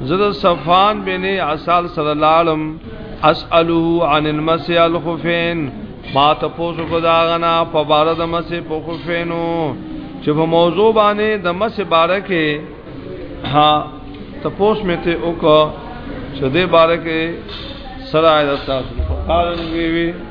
زده صفان بن عسال صلی الله علم اسألو عن المسیح الخفین ما تپوسو کو داغنا په بار د مسیح په خفینو چې په موضوع باندې د مسیح باره کې ها تپوس مې ته وکړه چې دې باره کې سره آیت تاسو په قال وی وی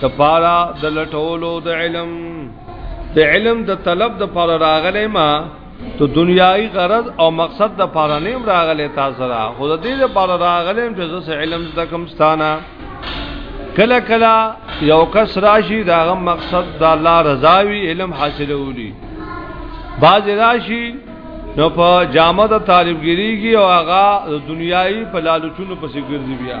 تپارا د لټولو د علم د علم د طلب د پر راغلې ما ته دنیایي غرض او مقصد د پر نه راغلې تاسو را خو د دې د پر راغلې چې زه علم د کوم ستانه کله کله یو کس راشي دا مقصد د الله رضا وی علم حاصلولي باز راشي نو په جامه د طالبګریږي او هغه دنیایي په لالچونو پسې ګرځي بیا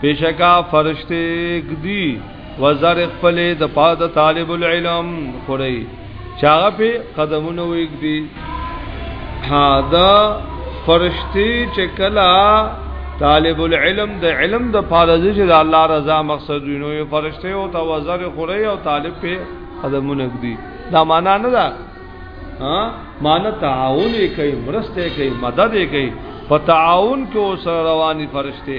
پیشکا فرشته دی وزر خپل د پاد طالب العلم خوري چاغه په قدمونو وګدي ها دا فرشتي چې کلا طالب العلم د علم د پادز چې د الله رضا مقصد وینو یو فرشته او تو وزر خوري او طالب په قدمونو وګدي دا معنا نه ده ها معنا تعاون کوي مرسته کوي مدد کوي په تعاون کې اوس رواني فرشته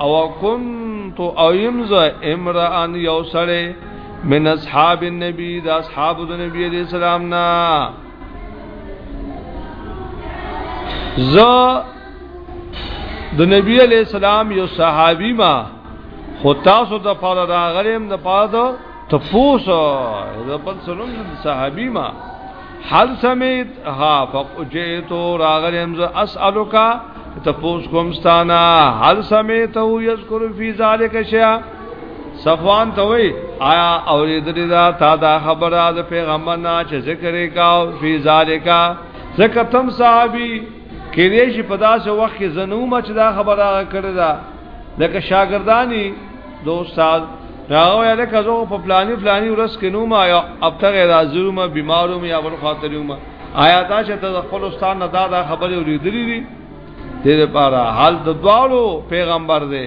او كنت او يمز امران یو سړی من اصحاب النبي د اصحاب د نبی عليه السلام نا ز د نبی عليه السلام یو صحابي ما خو تاسو د فار راغلم د پاد ته پوسو د بل سلام د صحابي ما حل سمیت ها فقجئتو راغلیم ز اسالوکا تپوس کومستانا حل سمیت او یذکر فی ذلک شیا صفوان ته وی آیا اوریدل دا تا دا خبره د پیغمبر نه چې ذکر وکاو فی ذلک زکه تم صحابي کېږي چې په داسې وخت کې زنو مچ دا خبره کړې ده لکه شاګردانی دو استاد راو یاله کزو په پلاني پلاني ورس کې نو ما ابتغه رازو ما بیمارو ما اول خاطر ما آیا دا چې ته خپل استاد نه دا دا خبرې ورېدلې دي دې لپاره حال د دوالو پیغمبر دی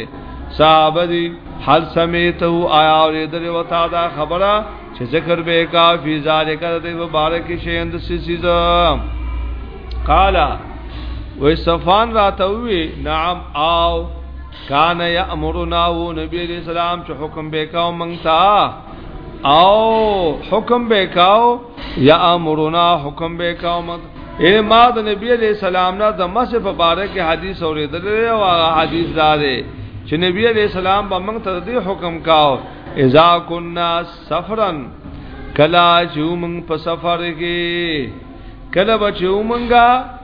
صحابه دي حال سمیت او آیا ورېدلې وتا دا خبره چې ذکر به کا فی ذالک د مبارک شی اند سیزا قال وې صفان راتوي نعم آو کان یامرنا و نبی علیہ السلام چې حکم به کاو مونږ ته او حکم به کاو یا امرنا حکم به کاو مونږ اے ما د نبی علیہ السلام نه د مس په باره کې حدیث اوریدل او هغه حدیث دارې چې نبی علیہ السلام به مونږ ته دې حکم کاو اذا كنا سفرا کلا چې مونږ په سفر کې کله بچو مونږه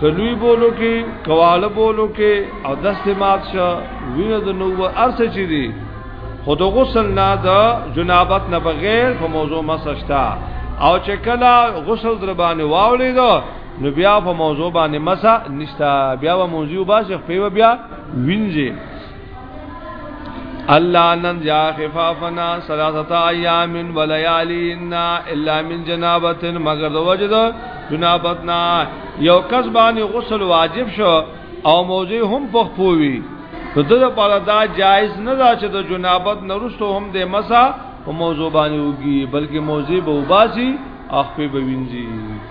کلوی بولو کې کواله بولو کې او د سمات شه وینه د نو ارس چي دي خود غسل نه د جنابت نه بغیر په موضوع مسشتا او چې کله غسل در باندې واولې دو نو بیا په موضوع باندې مسا نشتا بیا و موضوع باشه په بیا وینځي الله نن یا خفافنا ثلاثه ایام ولیالینا الا من جنابت مگر د وجد جنابتنا یو کس باندې غسل واجب شو او موضوع هم پخپوي نو د لپاره دا جایز نه ده چې د جنابت نرسته هم د مسا په موضوع باندې وږي بلکې موضوع به وباسي اخ په وینځي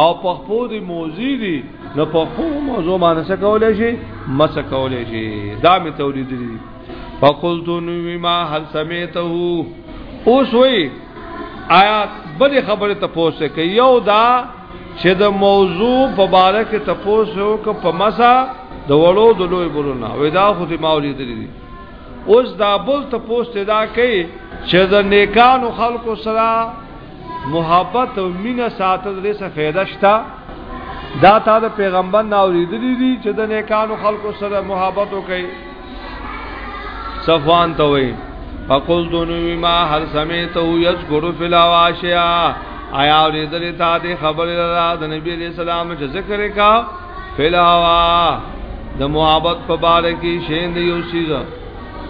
او پخپو دی موزی دی نو پخپو موضوع باندې څه کولای شي مڅ کولای شي دا می تولید دي فقلت نو ما هل سمعته اوس وی آیا بل خبره ته پوسه کوي یو دا چې د موضوع په اړه کې تاسو یو ک په مسا د وړو د لوی بولونه وې دا خو دې ماوري دي اوس دا بل تاسو ته دا کوي چې د نیکانو خلکو سره محبت او مینه ساتل دې څه فائدہ شته دا تا د پیغمبر نه اوریدلې دي چې د نیکانو خلکو سره محبت وکړي صفوان ته وي فقل دونو ما هر سمعته یذکر فی الواشیا آیا اوریدلې تا دې خبر را د نبی علیہ السلام چې ذکر کا فلاوا د محبت په باره کې شین دی یو سیزه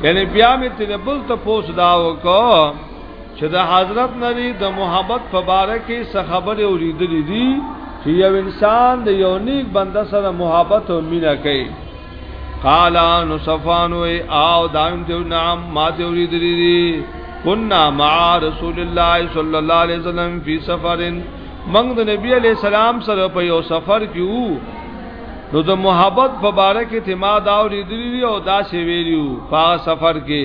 یعنی بیا می تنبل ته پوس دا وکړه چې د حضرت نبی د محبت په باره کې څه خبرې اوریدلې دي چې یو انسان د یو نیک بنده سره محبت او مینا کوي قال نو صفان وی او دایم دیو نعم ما دی اوریدلې دي كنا مع رسول الله صلی الله علیه وسلم فی سفرن موږ د نبی علی السلام سره په یو سفر کې وو نو د محبت په باره کې تما دا اوریدلې دي او دا سی ویلو په سفر کې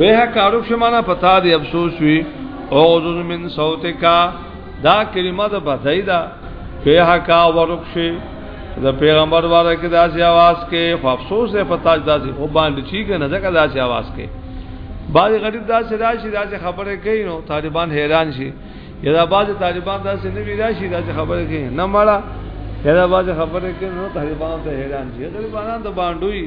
وه کاروب شمانه پتا دی افسوس وی اعوذ من صوتک دا کلمه د بدای دا فیها کا ورکشی د پیغمبر واره کې داسې आवाज کې خو افسوس دی په تاج داسې او باندې چی کې نه ځکه داسې आवाज کې بعض غریب داسې راشي داسې خبره کوي نو طالبان حیران شي یدا بعض طالبان داسې نه وی راشي داسې خبره کوي نه مړه یدا بعض خبره کوي نو طالبان ته حیران شي غریبانان ته باندوي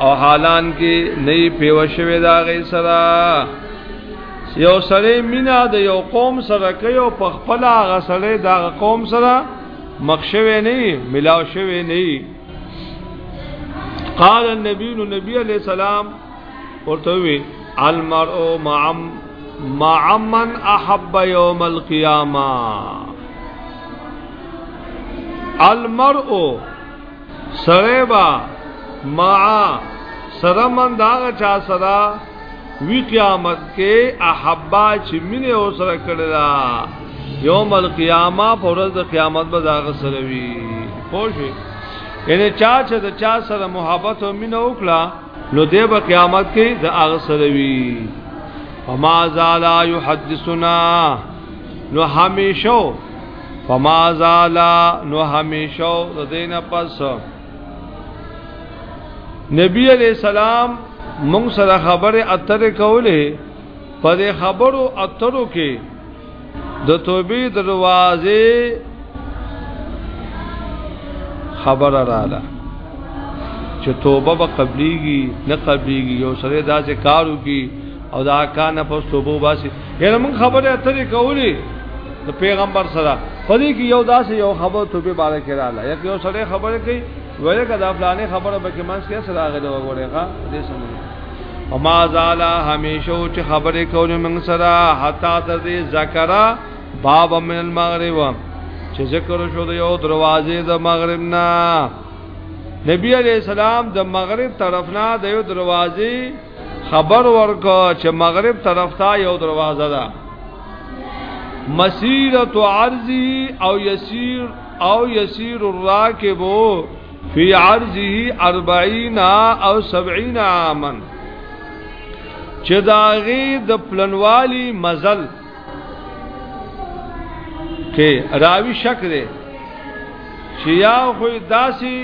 او حالان کې نه پیو شوی دا غي سره یو سره مینا د یو قوم سره کوي او په خپل هغه سره دا قوم سره مخ شوی نه ملاو شوی نه قال النبي نبی علیہ السلام ورته وی المرء مع مع من احب يوم القيامه المرء سره با ما سره من دا چا سره وی قیامت کې احبا چې مینه او سره کړی دا یوم القیامه پرز د قیامت به دا سره وی پوښي یعنی چا چې د چا سره محبت او مینه وکړه نو دی به قیامت کې د هغه سره وی فما زالا يحدثنا نو هميشو فما زالا نو همیشو د دینه پس نبی علیہ السلام مونږ سره خبره اترې کولې په دې خبرو اترو کې د توبې دروازې خبره رااله چې توبه به قبليږي نه قبليږي یو سره داسې کارو کې او دا کان په توبه باسي یره موږ خبره اترې کولې د پیغمبر سره په دې کې یو داسې یو خبر ته به بار کې رااله یک یو سره خبره کوي وایي کدا فلانه خبره به کې منځ کې سره غلې وګورې ښا دې سمې او ما زالا همیشه چې خبره کولې موږ سره حتا تر دې ذکرہ باب من المغرب چې ذکر شو د یو دروازې د مغرب نه نبی علیہ السلام د مغرب طرف نه د یو دروازې خبر ورکو چې مغرب طرف ته یو دروازه ده مسیرت عرضی او یسیر او یسیر الراکب فی عرضه 40 او 70 عاما چې داغي د پلنوالی مزل کې راوی شک دی چې یا خو داسي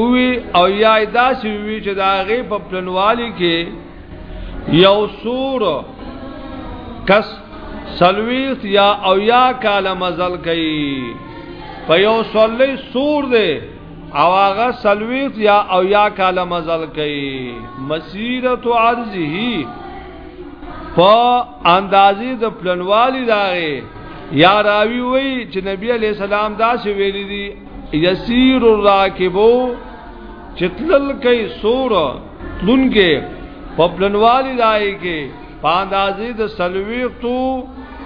اووی او یا داسي وی چې دا غي په پلنوالي کې یو سور کس سلویت یا او یا کال مزل کوي په یو سولې سور دی او هغه سلویت یا او یا کال مزل کوي مسیرت عرضه په اندازې د پلنوالي داغه یا راوی وی چې نبی علی سلام دا سی ویلی دی یسیر الراکبو چتلل کای سور تلونګه په پلنوالي دای کې په اندازې د سلويختو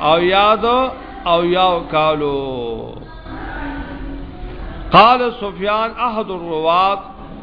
او یاد او یاو کالو قال سفیان احد الروات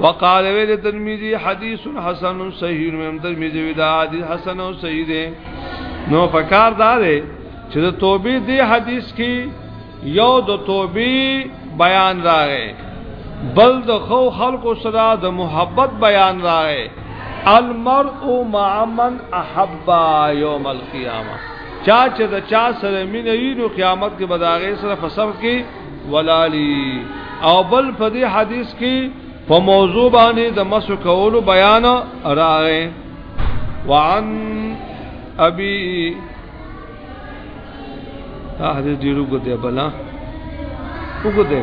وقال ویل ترمذی حدیث حسن صحیح مم ترمذی ودا حدیث حسن او صحیح دی نو فکر دا دی چې د توبې دی حدیث کې یو د توبې بیان راغی بل د خو خلقو سره د محبت بیان راغی المرء مع من احب یوم القیامه چا چې د چا سره مینه وي نو قیامت کې بداغه سره فسر کې ولالی او بل په دې حدیث کې په موضوع باندې د مسو کولو بیان راغی وعن ابي دا حدیث ډیرو ګدې بلا وګدې